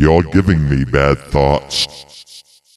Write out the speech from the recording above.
You're giving me bad thoughts.